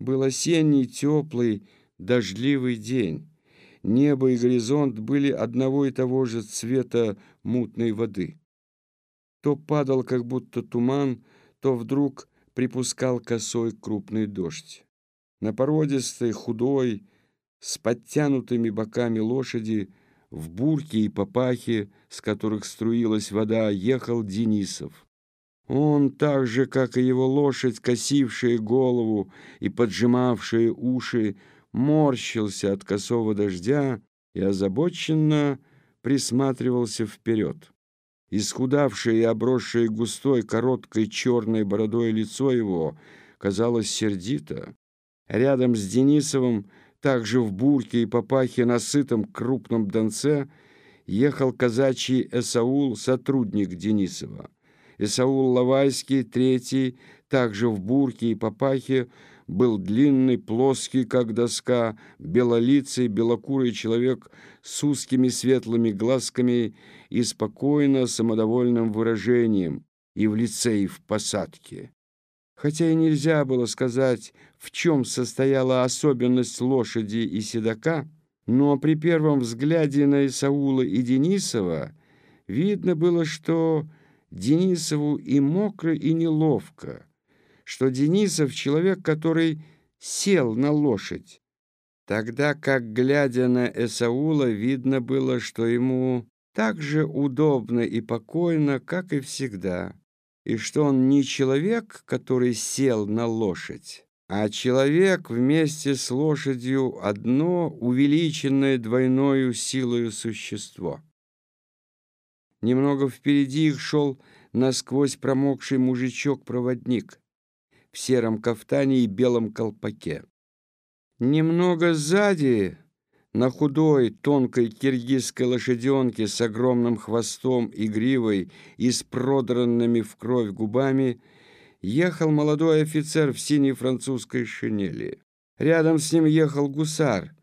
Был осенний, теплый, дождливый день. Небо и горизонт были одного и того же цвета мутной воды. То падал, как будто туман, то вдруг припускал косой крупный дождь. На породистой, худой, с подтянутыми боками лошади, в бурке и папахе, с которых струилась вода, ехал Денисов. Он, так же, как и его лошадь, косившая голову и поджимавшая уши, морщился от косого дождя и озабоченно присматривался вперед. Исхудавшее и обросшее густой, короткой черной бородой лицо его казалось сердито. Рядом с Денисовым, также в бурке и папахе на сытом крупном донце, ехал казачий Эсаул, сотрудник Денисова. Исаул Лавайский, третий, также в бурке и папахе, был длинный, плоский, как доска, белолицый, белокурый человек с узкими светлыми глазками и спокойно самодовольным выражением и в лице, и в посадке. Хотя и нельзя было сказать, в чем состояла особенность лошади и седока, но при первом взгляде на Исаула и Денисова видно было, что Денисову и мокро, и неловко, что Денисов — человек, который сел на лошадь, тогда как, глядя на Эсаула, видно было, что ему так же удобно и покойно, как и всегда, и что он не человек, который сел на лошадь, а человек вместе с лошадью одно увеличенное двойною силою существо. Немного впереди их шел насквозь промокший мужичок-проводник в сером кафтане и белом колпаке. Немного сзади, на худой, тонкой киргизской лошаденке с огромным хвостом и гривой и с продранными в кровь губами, ехал молодой офицер в синей французской шинели. Рядом с ним ехал гусар —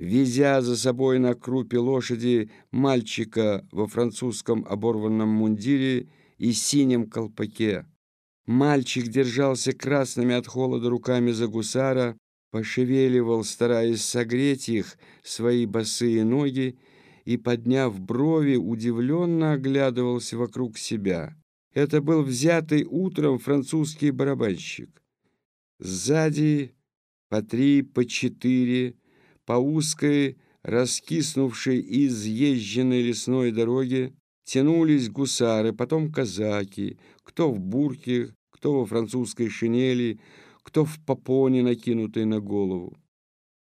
везя за собой на крупе лошади мальчика во французском оборванном мундире и синем колпаке. Мальчик держался красными от холода руками за гусара, пошевеливал, стараясь согреть их, свои босые ноги, и, подняв брови, удивленно оглядывался вокруг себя. Это был взятый утром французский барабанщик. Сзади по три, по четыре, по узкой, раскиснувшей и изъезженной лесной дороге тянулись гусары, потом казаки, кто в бурке, кто во французской шинели, кто в попоне, накинутой на голову.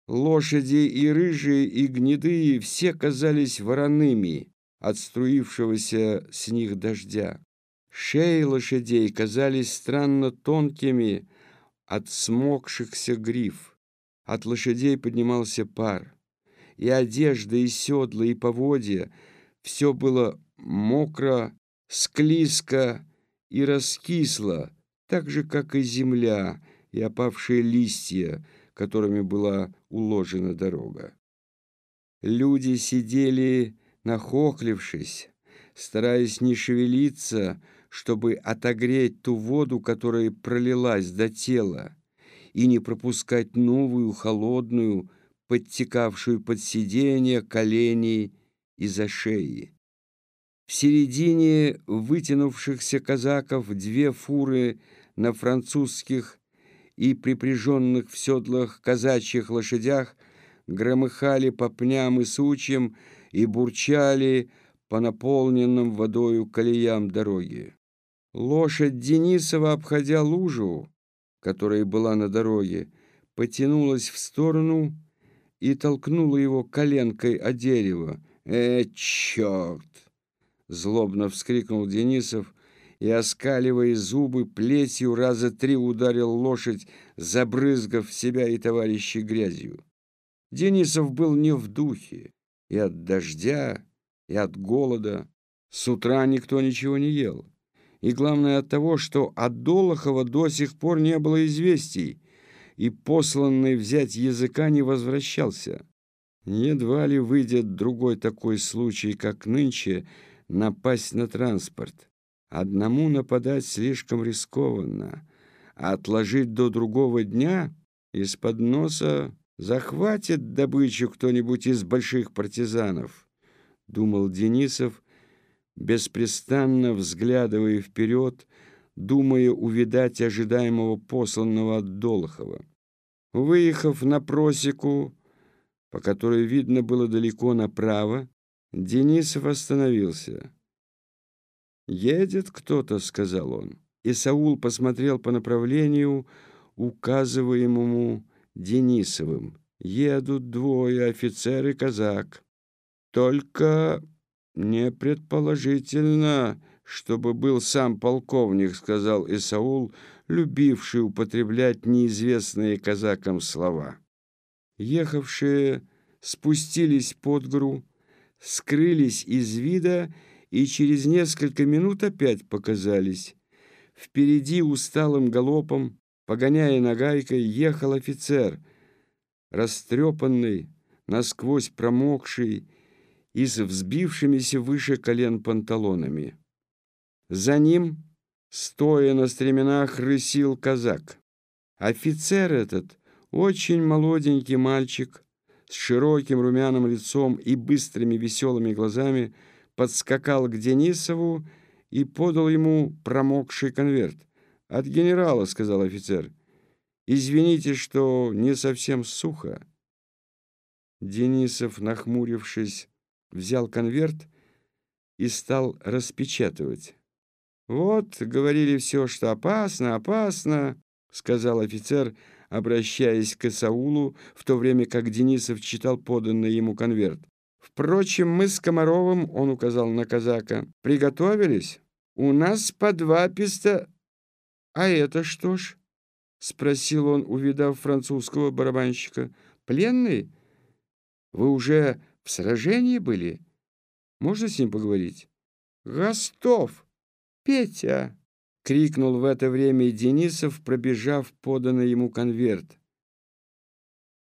Лошади и рыжие, и гнедые все казались вороными от струившегося с них дождя. Шеи лошадей казались странно тонкими от смокшихся гриф. От лошадей поднимался пар. И одежда, и седла, и поводья — все было мокро, склизко и раскисло, так же, как и земля и опавшие листья, которыми была уложена дорога. Люди сидели, нахохлившись, стараясь не шевелиться, чтобы отогреть ту воду, которая пролилась до тела и не пропускать новую, холодную, подтекавшую под сиденье, колени и за шеи. В середине вытянувшихся казаков две фуры на французских и припряженных в седлах казачьих лошадях громыхали по пням и сучьям и бурчали по наполненным водою колеям дороги. Лошадь Денисова, обходя лужу, которая была на дороге, потянулась в сторону и толкнула его коленкой о дерево. «Э, черт!» — злобно вскрикнул Денисов и, оскаливая зубы, плетью раза три ударил лошадь, забрызгав себя и товарищей грязью. Денисов был не в духе и от дождя, и от голода. С утра никто ничего не ел и, главное, от того, что от Долохова до сих пор не было известий, и посланный взять языка не возвращался. Едва ли выйдет другой такой случай, как нынче, напасть на транспорт. Одному нападать слишком рискованно, а отложить до другого дня из-под носа захватит добычу кто-нибудь из больших партизанов, думал Денисов, беспрестанно взглядывая вперед, думая увидать ожидаемого посланного от Долохова. Выехав на просеку, по которой видно было далеко направо, Денисов остановился. «Едет кто-то», — сказал он. И Саул посмотрел по направлению, указываемому Денисовым. «Едут двое, офицер и казак. Только не предположительно, чтобы был сам полковник», — сказал Исаул, любивший употреблять неизвестные казакам слова. Ехавшие спустились под гру, скрылись из вида и через несколько минут опять показались. Впереди усталым галопом, погоняя нагайкой, ехал офицер, растрепанный, насквозь промокший и с взбившимися выше колен панталонами. За ним, стоя на стременах, рысил казак. Офицер этот, очень молоденький мальчик, с широким румяным лицом и быстрыми веселыми глазами, подскакал к Денисову и подал ему промокший конверт. «От генерала», — сказал офицер. «Извините, что не совсем сухо». Денисов, нахмурившись, взял конверт и стал распечатывать. «Вот, говорили все, что опасно, опасно», — сказал офицер, обращаясь к Исаулу, в то время как Денисов читал поданный ему конверт. «Впрочем, мы с Комаровым, — он указал на казака, — приготовились. У нас по два писта...» «А это что ж?» — спросил он, увидав французского барабанщика. «Пленный? Вы уже в сражении были? Можно с ним поговорить?» «Гостов! Петя!» — крикнул в это время Денисов, пробежав поданный ему конверт.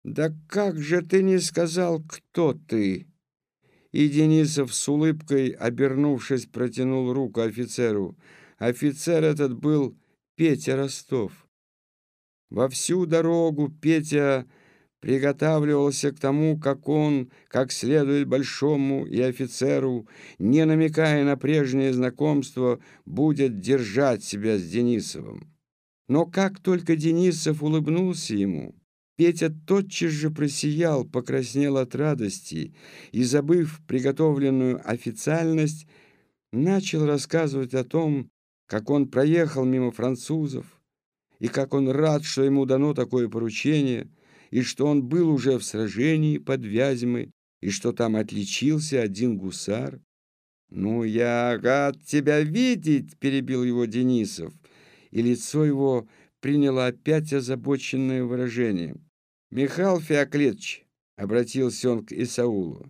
«Да как же ты не сказал, кто ты?» И Денисов с улыбкой, обернувшись, протянул руку офицеру. Офицер этот был Петя Ростов. Во всю дорогу Петя приготавливался к тому, как он, как следует большому и офицеру, не намекая на прежнее знакомство, будет держать себя с Денисовым. Но как только Денисов улыбнулся ему, Петя тотчас же просиял, покраснел от радости и, забыв приготовленную официальность, начал рассказывать о том, как он проехал мимо французов, и как он рад, что ему дано такое поручение — и что он был уже в сражении под Вязьмой, и что там отличился один гусар. «Ну, я рад тебя видеть!» — перебил его Денисов, и лицо его приняло опять озабоченное выражение. «Михаил Феоклетович!» — обратился он к Исаулу.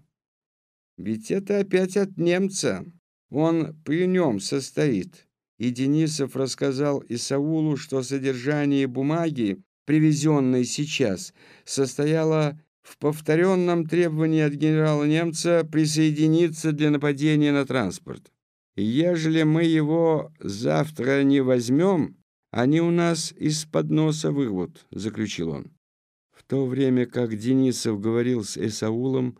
«Ведь это опять от немца. Он при нем состоит». И Денисов рассказал Исаулу, что содержание бумаги привезенной сейчас, состояла в повторенном требовании от генерала-немца присоединиться для нападения на транспорт. Ежели мы его завтра не возьмем, они у нас из-под носа вырвут, заключил он. В то время как Денисов говорил с Эсаулом,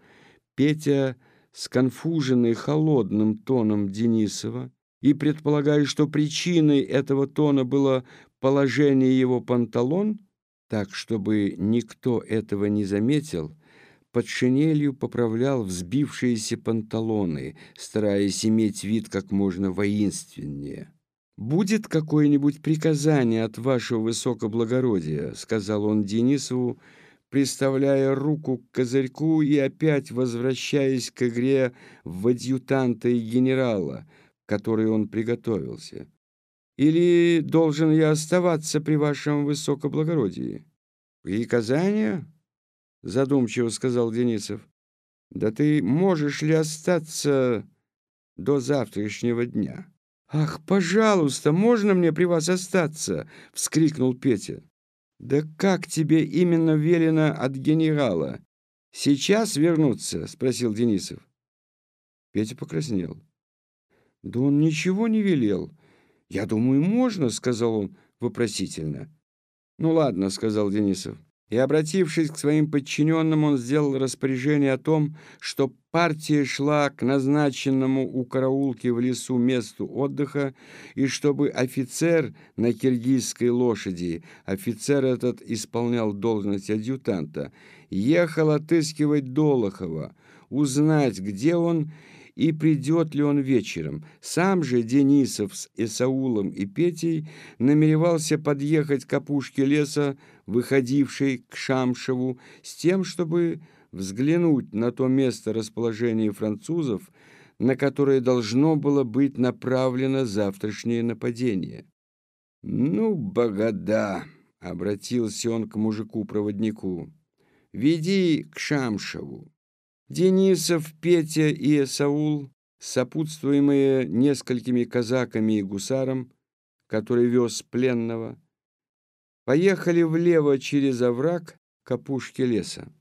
Петя, сконфуженный холодным тоном Денисова, и предполагая, что причиной этого тона было положение его панталон, так, чтобы никто этого не заметил, под шинелью поправлял взбившиеся панталоны, стараясь иметь вид как можно воинственнее. «Будет какое-нибудь приказание от вашего высокоблагородия», — сказал он Денисову, приставляя руку к козырьку и опять возвращаясь к игре в адъютанта и генерала, к которой он приготовился. Или должен я оставаться при вашем высокоблагородии? Приказание? Задумчиво сказал Денисов. Да ты можешь ли остаться до завтрашнего дня? Ах, пожалуйста, можно мне при вас остаться? Вскрикнул Петя. Да как тебе именно велено от генерала? Сейчас вернуться? Спросил Денисов. Петя покраснел. Да он ничего не велел. «Я думаю, можно», — сказал он вопросительно. «Ну ладно», — сказал Денисов. и, обратившись к своим подчиненным, он сделал распоряжение о том, что партия шла к назначенному у караулки в лесу месту отдыха, и чтобы офицер на киргизской лошади, офицер этот исполнял должность адъютанта, ехал отыскивать Долохова, узнать, где он и придет ли он вечером. Сам же Денисов с Исаулом и Петей намеревался подъехать к опушке леса, выходившей к Шамшеву, с тем, чтобы взглянуть на то место расположения французов, на которое должно было быть направлено завтрашнее нападение. «Ну, богода!» — обратился он к мужику-проводнику. «Веди к Шамшеву». Денисов, Петя и Саул, сопутствуемые несколькими казаками и гусаром, который вез пленного, поехали влево через овраг к опушке леса.